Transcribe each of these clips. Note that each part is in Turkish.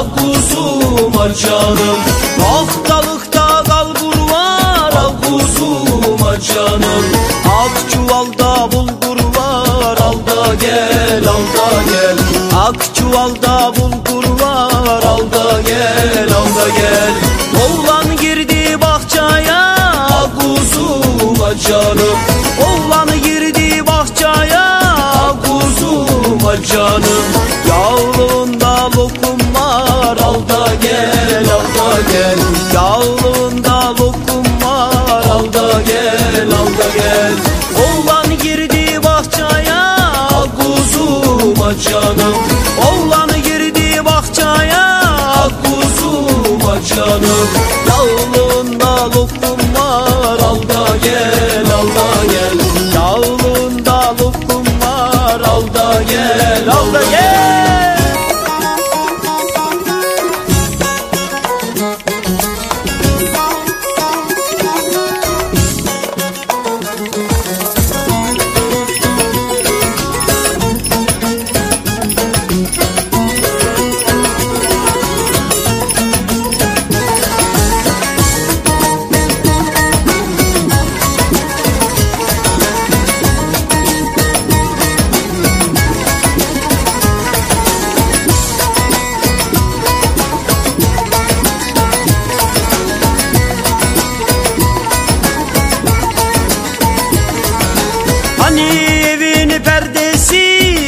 ak kuzuma canım. Noktalıkta kalbur var ak kuzuma canım. Ak çuvalda bulgur var al da gel al da gel. Ak çuvalda bulgur var al da gel al da gel. Oğlan girdi bahçaya ak kuzuma canım. Oğlan Oğlan girdi bahçaya kuzuma canım. Oğlan girdi bahçaya kuzuma canım. Yağlığında Hani evin perdesi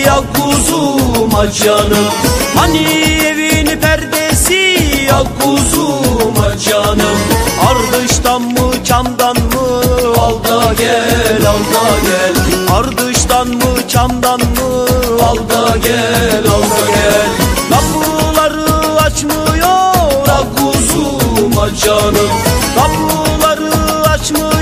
ya kuzuma canım Hani evin perdesi ya kuzuma canım Ardıştan mı çamdan mı? Al da gel al da gel. Ardıştan mı çamdan mı? Al da gel al da gel. Kapıları açmıyor ya kuzuma canım Kapıları açmıyor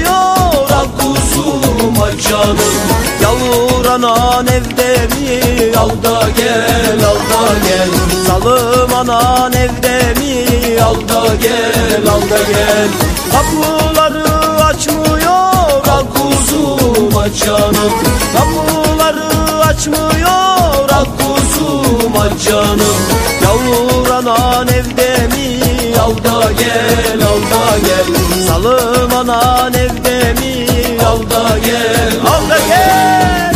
ya kuzuma canım Yavur anan evde mi? Al da gel al da gel. Salım anan evde mi? Al da gel al da gel. Kapıları açmıyor al kuzuma canım Kapıları açmıyor al kuzuma canım Yavur anan evde mi? Al da gel al da gel. Salım anan evde gel al da gel